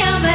Maria.